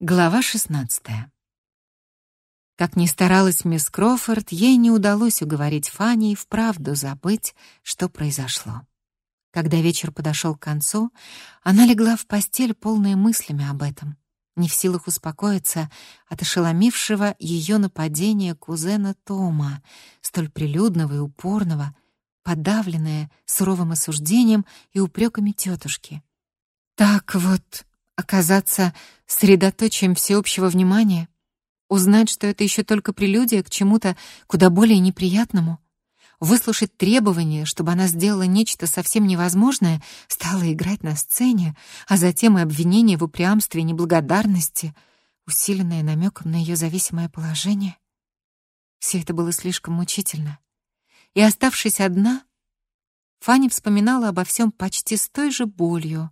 Глава 16. Как ни старалась мисс Крофорд, ей не удалось уговорить Фанни вправду забыть, что произошло. Когда вечер подошел к концу, она легла в постель, полная мыслями об этом, не в силах успокоиться от ошеломившего ее нападения кузена Тома, столь прилюдного и упорного, подавленная суровым осуждением и упреками тетушки. Так вот, оказаться средоточием всеобщего внимания, узнать, что это еще только прелюдия к чему-то куда более неприятному, выслушать требования, чтобы она сделала нечто совсем невозможное, стала играть на сцене, а затем и обвинение в упрямстве и неблагодарности, усиленное намеком на ее зависимое положение. Все это было слишком мучительно. И, оставшись одна, Фанни вспоминала обо всем почти с той же болью,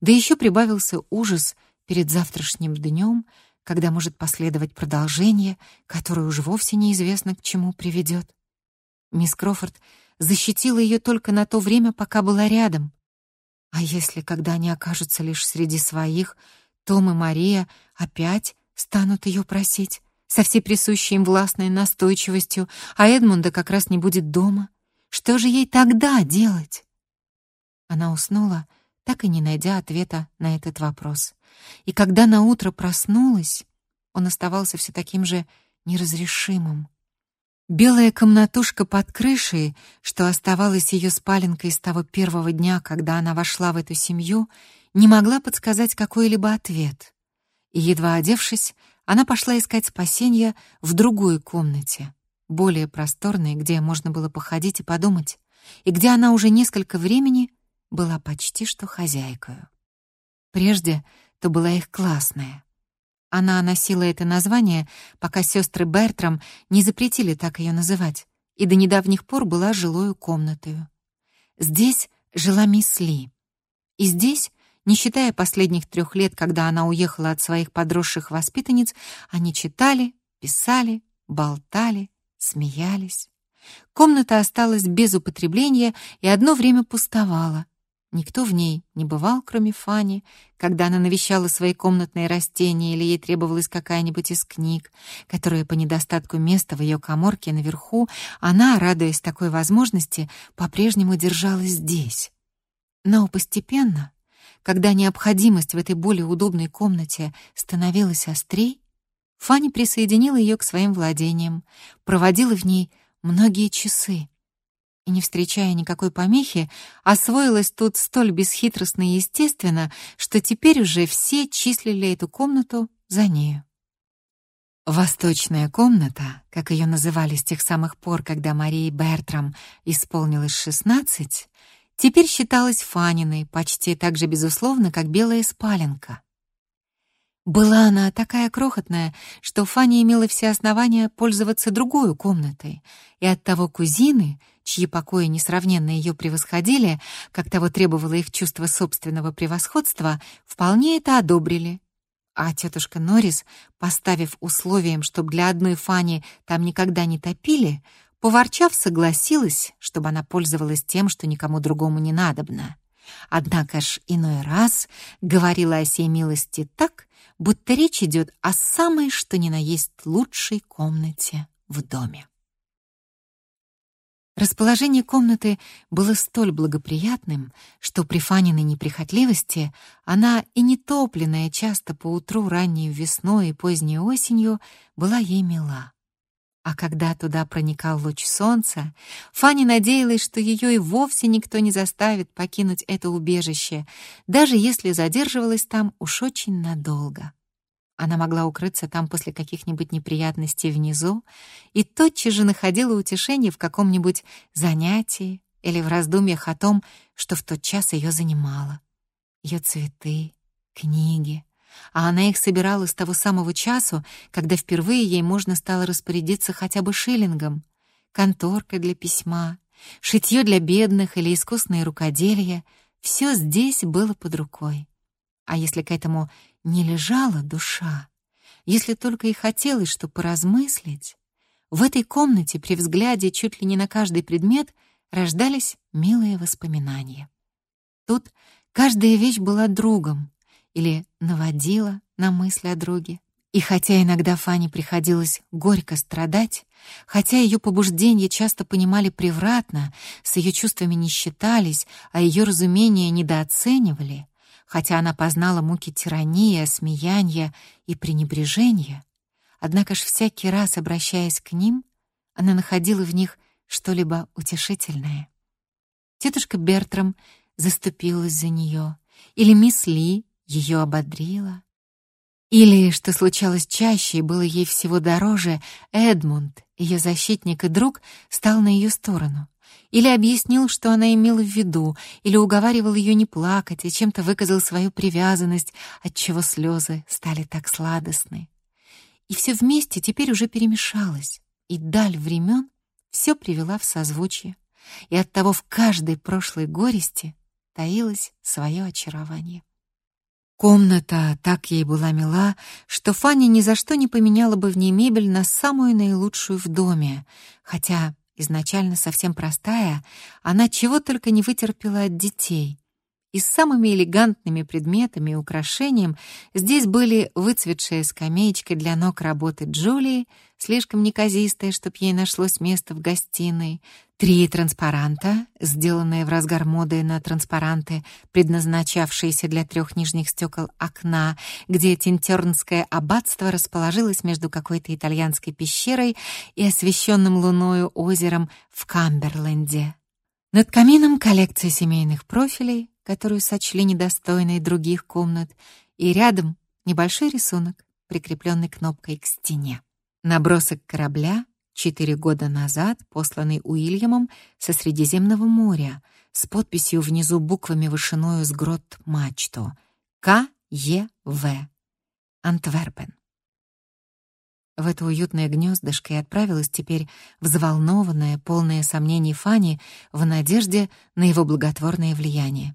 да еще прибавился ужас перед завтрашним днем, когда может последовать продолжение, которое уж вовсе неизвестно к чему приведет. Мисс Крофорд защитила ее только на то время, пока была рядом. А если, когда они окажутся лишь среди своих, Том и Мария опять станут ее просить, со всей присущей им властной настойчивостью, а Эдмунда как раз не будет дома? Что же ей тогда делать? Она уснула, так и не найдя ответа на этот вопрос. И когда на утро проснулась, он оставался все таким же неразрешимым. Белая комнатушка под крышей, что оставалась ее спаленкой с того первого дня, когда она вошла в эту семью, не могла подсказать какой-либо ответ. И едва одевшись, она пошла искать спасения в другой комнате более просторной, где можно было походить и подумать, и где она уже несколько времени была почти что хозяйкою. Прежде то была их классная. Она носила это название, пока сестры Бертрам не запретили так ее называть, и до недавних пор была жилою комнатою. Здесь жила мисс Ли. И здесь, не считая последних трех лет, когда она уехала от своих подросших воспитанниц, они читали, писали, болтали, смеялись. Комната осталась без употребления и одно время пустовала. Никто в ней не бывал, кроме Фани, когда она навещала свои комнатные растения или ей требовалась какая-нибудь из книг, которая по недостатку места в ее каморке наверху, она, радуясь такой возможности, по-прежнему держалась здесь. Но постепенно, когда необходимость в этой более удобной комнате становилась острей, Фанни присоединила ее к своим владениям, проводила в ней многие часы и, не встречая никакой помехи, освоилась тут столь бесхитростно и естественно, что теперь уже все числили эту комнату за нею. Восточная комната, как ее называли с тех самых пор, когда Марии Бертрам исполнилось шестнадцать, теперь считалась Фаниной почти так же безусловно, как белая спаленка. Была она такая крохотная, что Фанни имела все основания пользоваться другой комнатой, и оттого кузины, чьи покои несравненно ее превосходили, как того требовало их чувство собственного превосходства, вполне это одобрили. А тетушка Норрис, поставив условием, чтобы для одной Фанни там никогда не топили, поворчав, согласилась, чтобы она пользовалась тем, что никому другому не надобно. Однако ж иной раз говорила о сей милости так, будто речь идет о самой что ни на есть лучшей комнате в доме. Расположение комнаты было столь благоприятным, что при Фаниной неприхотливости она и не топленная часто по утру ранней весной и поздней осенью была ей мила. А когда туда проникал луч солнца, Фанни надеялась, что ее и вовсе никто не заставит покинуть это убежище, даже если задерживалась там уж очень надолго. Она могла укрыться там после каких-нибудь неприятностей внизу и тотчас же находила утешение в каком-нибудь занятии или в раздумьях о том, что в тот час ее занимало. Ее цветы, книги, а она их собирала с того самого часу, когда впервые ей можно стало распорядиться хотя бы шиллингом. Конторка для письма, шитье для бедных или искусное рукоделие — все здесь было под рукой. А если к этому не лежала душа, если только и хотелось, что поразмыслить, в этой комнате при взгляде чуть ли не на каждый предмет рождались милые воспоминания. Тут каждая вещь была другом, или наводила на мысли о друге. И хотя иногда Фане приходилось горько страдать, хотя ее побуждения часто понимали превратно, с ее чувствами не считались, а ее разумения недооценивали, хотя она познала муки тирании, осмеяния и пренебрежения, однако ж всякий раз, обращаясь к ним, она находила в них что-либо утешительное. Тетушка Бертрам заступилась за нее, или мисс Ли ее ободрила, или, что случалось чаще и было ей всего дороже, Эдмунд, ее защитник и друг, стал на ее сторону. Или объяснил, что она имела в виду, или уговаривал ее не плакать и чем-то выказал свою привязанность, отчего слезы стали так сладостны. И все вместе теперь уже перемешалось, и даль времен все привела в созвучие, и оттого в каждой прошлой горести таилось свое очарование. Комната так ей была мила, что Фанни ни за что не поменяла бы в ней мебель на самую наилучшую в доме, хотя изначально совсем простая, она чего только не вытерпела от детей. И с самыми элегантными предметами и украшением здесь были выцветшая скамеечка для ног работы Джулии, слишком неказистая, чтоб ей нашлось место в гостиной, Три транспаранта, сделанные в разгар моды на транспаранты, предназначавшиеся для трех нижних стекол окна, где Тинтернское аббатство расположилось между какой-то итальянской пещерой и освещенным луною озером в Камберленде. Над камином коллекция семейных профилей, которую сочли недостойной других комнат, и рядом небольшой рисунок, прикрепленный кнопкой к стене. Набросок корабля — четыре года назад посланный Уильямом со Средиземного моря с подписью внизу буквами вышиною с грот мачту К.Е.В. Антверпен. В это уютное гнездышко и отправилась теперь взволнованная, полная сомнений Фани в надежде на его благотворное влияние.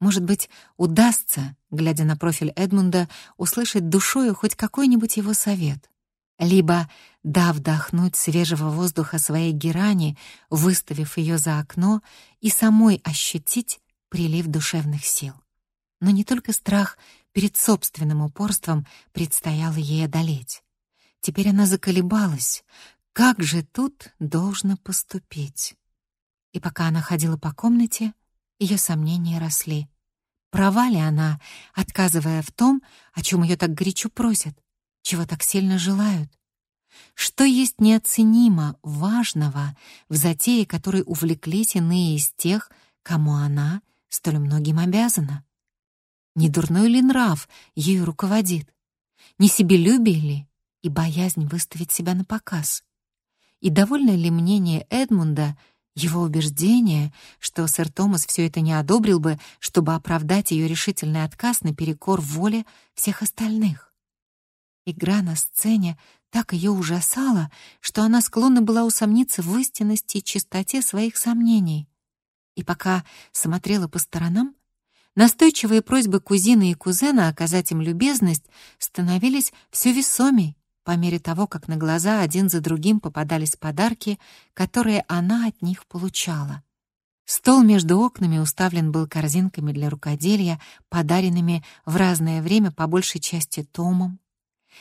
Может быть, удастся, глядя на профиль Эдмунда, услышать душою хоть какой-нибудь его совет либо, дав вдохнуть свежего воздуха своей герани, выставив ее за окно и самой ощутить прилив душевных сил. Но не только страх перед собственным упорством предстояло ей одолеть. Теперь она заколебалась. Как же тут должно поступить? И пока она ходила по комнате, ее сомнения росли. Права ли она, отказывая в том, о чем ее так горячо просят? чего так сильно желают. Что есть неоценимо важного в затее, которой увлеклись иные из тех, кому она столь многим обязана? Не дурной ли нрав ею руководит? Не себелюбие ли и боязнь выставить себя на показ? И довольно ли мнение Эдмунда его убеждение, что сэр Томас все это не одобрил бы, чтобы оправдать ее решительный отказ наперекор воле всех остальных? Игра на сцене так ее ужасала, что она склонна была усомниться в истинности и чистоте своих сомнений. И пока смотрела по сторонам, настойчивые просьбы кузины и кузена оказать им любезность становились все весомей по мере того, как на глаза один за другим попадались подарки, которые она от них получала. Стол между окнами уставлен был корзинками для рукоделия, подаренными в разное время по большей части Томом,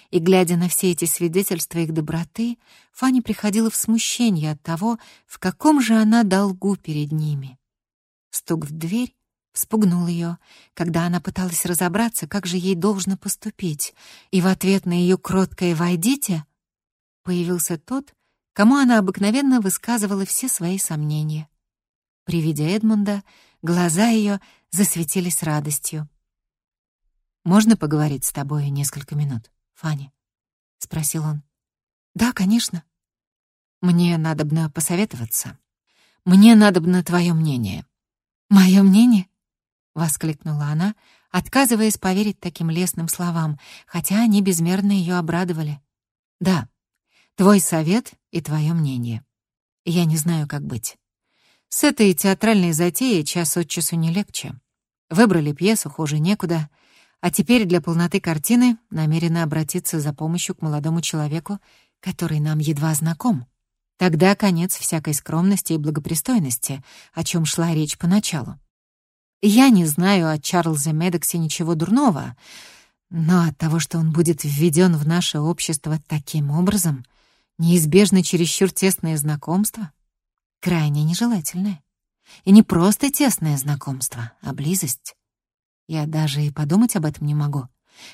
и, глядя на все эти свидетельства их доброты, Фанни приходила в смущение от того, в каком же она долгу перед ними. Стук в дверь спугнул ее, когда она пыталась разобраться, как же ей должно поступить, и в ответ на ее кроткое «войдите» появился тот, кому она обыкновенно высказывала все свои сомнения. При виде Эдмунда глаза ее засветились радостью. «Можно поговорить с тобой несколько минут?» Фанни?» — спросил он. «Да, конечно. Мне надобно посоветоваться. Мне надобно твое мнение». «Мое мнение?» — воскликнула она, отказываясь поверить таким лестным словам, хотя они безмерно ее обрадовали. «Да, твой совет и твое мнение. Я не знаю, как быть. С этой театральной затеей час от часу не легче. Выбрали пьесу, хуже некуда — а теперь для полноты картины намерена обратиться за помощью к молодому человеку, который нам едва знаком. Тогда конец всякой скромности и благопристойности, о чем шла речь поначалу. Я не знаю о Чарльзе Медоксе ничего дурного, но от того, что он будет введен в наше общество таким образом, неизбежно чересчур тесное знакомство, крайне нежелательное. И не просто тесное знакомство, а близость. Я даже и подумать об этом не могу.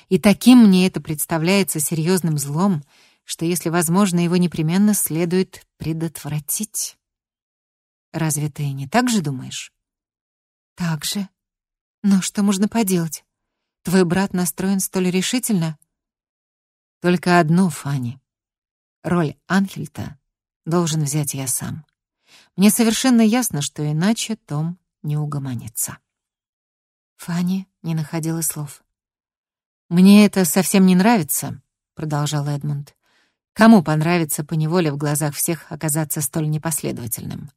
И таким мне это представляется серьезным злом, что, если возможно, его непременно следует предотвратить. Разве ты не так же думаешь? Так же. Но что можно поделать? Твой брат настроен столь решительно? Только одно, Фанни. Роль Анхельта должен взять я сам. Мне совершенно ясно, что иначе Том не угомонится. Фанни не находила слов. «Мне это совсем не нравится», — продолжал Эдмунд. «Кому понравится поневоле в глазах всех оказаться столь непоследовательным?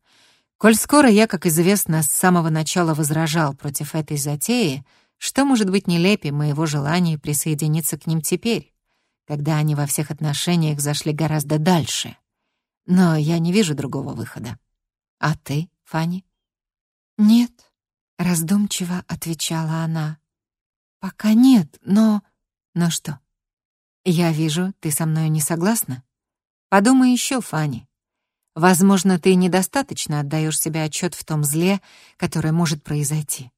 Коль скоро я, как известно, с самого начала возражал против этой затеи, что может быть нелепее моего желания присоединиться к ним теперь, когда они во всех отношениях зашли гораздо дальше? Но я не вижу другого выхода. А ты, Фанни? Нет, раздумчиво отвечала она. Пока нет, но... Но что? Я вижу, ты со мной не согласна? Подумай еще, Фанни. Возможно, ты недостаточно отдаешь себе отчет в том зле, которое может произойти.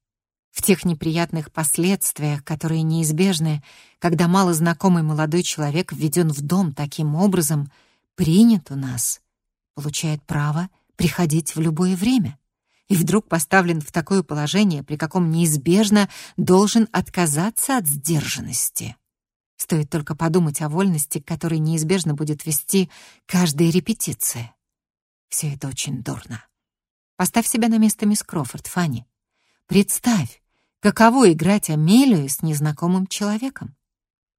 В тех неприятных последствиях, которые неизбежны, когда малознакомый молодой человек введен в дом таким образом, принят у нас, получает право приходить в любое время и вдруг поставлен в такое положение, при каком неизбежно должен отказаться от сдержанности. Стоит только подумать о вольности, которой неизбежно будет вести каждая репетиция. Все это очень дурно. Поставь себя на место мисс Крофорд, Фанни. Представь, каково играть Амелию с незнакомым человеком.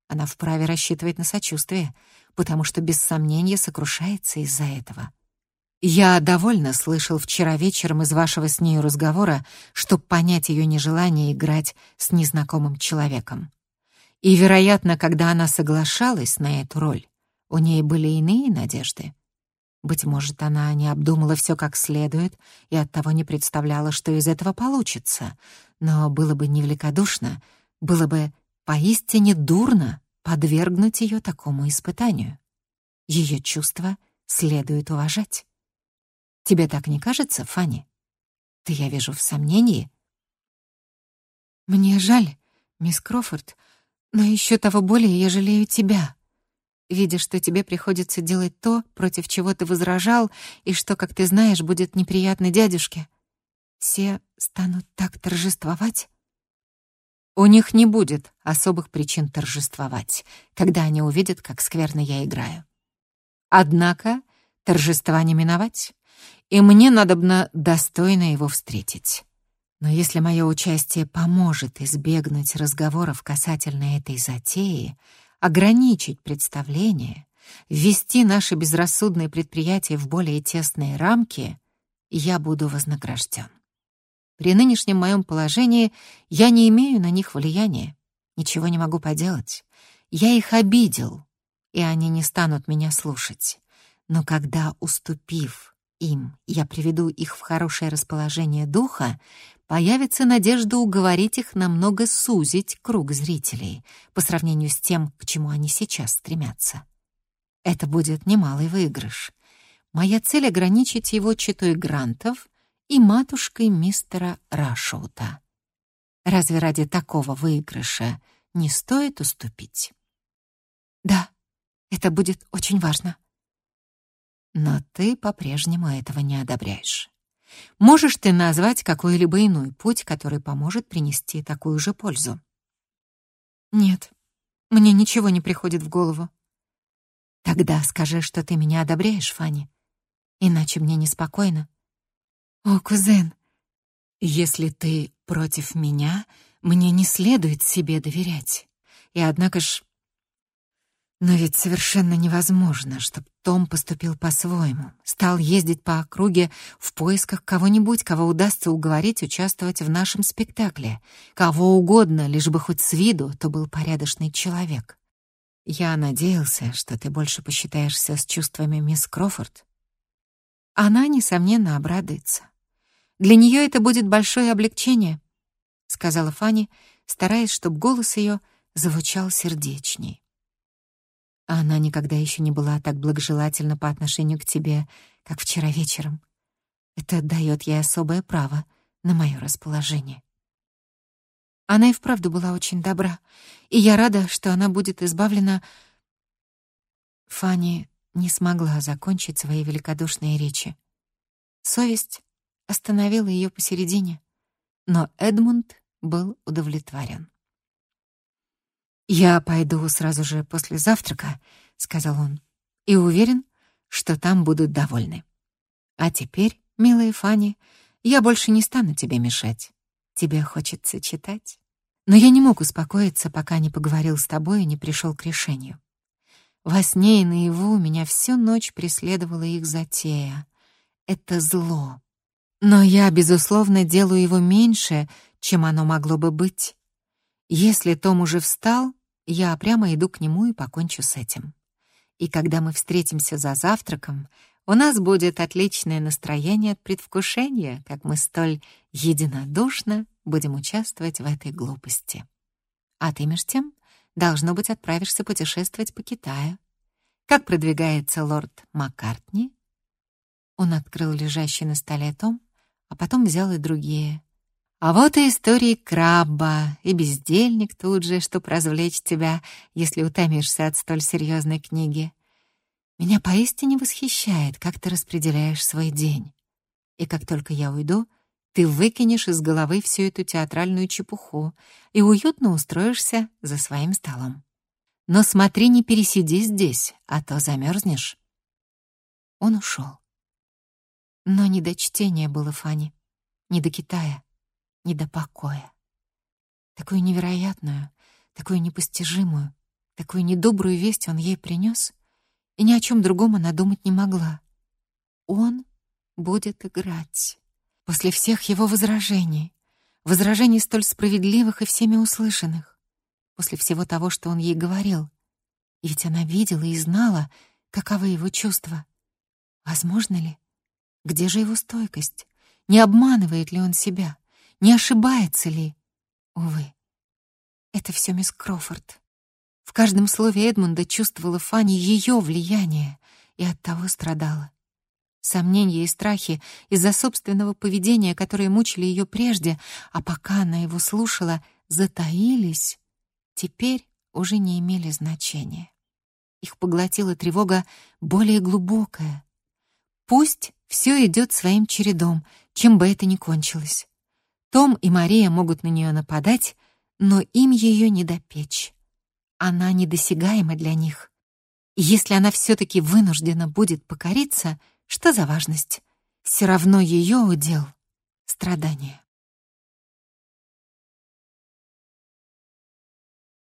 Она вправе рассчитывать на сочувствие, потому что без сомнения сокрушается из-за этого. Я довольно слышал вчера вечером из вашего с нею разговора, чтобы понять ее нежелание играть с незнакомым человеком. И, вероятно, когда она соглашалась на эту роль, у ней были иные надежды. Быть может, она не обдумала все как следует и оттого не представляла, что из этого получится. Но было бы невеликодушно, было бы поистине дурно подвергнуть ее такому испытанию. Ее чувства следует уважать. Тебе так не кажется, Фанни? Ты, я вижу, в сомнении. Мне жаль, мисс Крофорд, но еще того более я жалею тебя. Видя, что тебе приходится делать то, против чего ты возражал, и что, как ты знаешь, будет неприятно дядюшке. Все станут так торжествовать. У них не будет особых причин торжествовать, когда они увидят, как скверно я играю. Однако торжества не миновать и мне надобно достойно его встретить. Но если мое участие поможет избегнуть разговоров касательно этой затеи, ограничить представление, ввести наши безрассудные предприятия в более тесные рамки, я буду вознагражден. При нынешнем моем положении я не имею на них влияния, ничего не могу поделать. Я их обидел, и они не станут меня слушать. Но когда, уступив им я приведу их в хорошее расположение духа, появится надежда уговорить их намного сузить круг зрителей по сравнению с тем, к чему они сейчас стремятся. Это будет немалый выигрыш. Моя цель — ограничить его читой грантов и матушкой мистера Рашоута. Разве ради такого выигрыша не стоит уступить? Да, это будет очень важно. Но ты по-прежнему этого не одобряешь. Можешь ты назвать какой-либо иной путь, который поможет принести такую же пользу? Нет, мне ничего не приходит в голову. Тогда скажи, что ты меня одобряешь, Фанни. Иначе мне неспокойно. О, кузен, если ты против меня, мне не следует себе доверять. И однако ж но ведь совершенно невозможно, чтобы Том поступил по-своему, стал ездить по округе в поисках кого-нибудь, кого удастся уговорить участвовать в нашем спектакле. Кого угодно, лишь бы хоть с виду, то был порядочный человек. Я надеялся, что ты больше посчитаешься с чувствами мисс Крофорд. Она, несомненно, обрадуется. Для нее это будет большое облегчение. сказала Фанни, стараясь, чтобы голос ее звучал сердечней. Она никогда еще не была так благожелательна по отношению к тебе, как вчера вечером. Это дает ей особое право на мое расположение. Она и вправду была очень добра, и я рада, что она будет избавлена... Фанни не смогла закончить свои великодушные речи. Совесть остановила ее посередине, но Эдмунд был удовлетворен. «Я пойду сразу же после завтрака», — сказал он, «и уверен, что там будут довольны. А теперь, милая Фанни, я больше не стану тебе мешать. Тебе хочется читать?» Но я не мог успокоиться, пока не поговорил с тобой и не пришел к решению. Во сне и наяву меня всю ночь преследовала их затея. Это зло. Но я, безусловно, делаю его меньше, чем оно могло бы быть. Если Том уже встал, я прямо иду к нему и покончу с этим. И когда мы встретимся за завтраком, у нас будет отличное настроение от предвкушения, как мы столь единодушно будем участвовать в этой глупости. А ты, меж тем, должно быть, отправишься путешествовать по Китаю. Как продвигается лорд Маккартни? Он открыл лежащий на столе том, а потом взял и другие. А вот и истории крабба, и бездельник тут же, чтоб развлечь тебя, если утомишься от столь серьезной книги. Меня поистине восхищает, как ты распределяешь свой день. И как только я уйду, ты выкинешь из головы всю эту театральную чепуху и уютно устроишься за своим столом. Но смотри, не пересиди здесь, а то замерзнешь. Он ушел. Но не до чтения было Фани, не до Китая, не до покоя. Такую невероятную, такую непостижимую, такую недобрую весть он ей принес — и ни о чем другом она думать не могла. Он будет играть. После всех его возражений, возражений столь справедливых и всеми услышанных, после всего того, что он ей говорил. И ведь она видела и знала, каковы его чувства. Возможно ли? Где же его стойкость? Не обманывает ли он себя? Не ошибается ли? Увы, это все мисс Крофорд. В каждом слове Эдмунда чувствовала Фанни ее влияние и оттого страдала. Сомнения и страхи из-за собственного поведения, которые мучили ее прежде, а пока она его слушала, затаились, теперь уже не имели значения. Их поглотила тревога более глубокая. Пусть все идет своим чередом, чем бы это ни кончилось. Том и Мария могут на нее нападать, но им ее не допечь она недосягаема для них. И если она все-таки вынуждена будет покориться, что за важность? Все равно ее удел — страдания.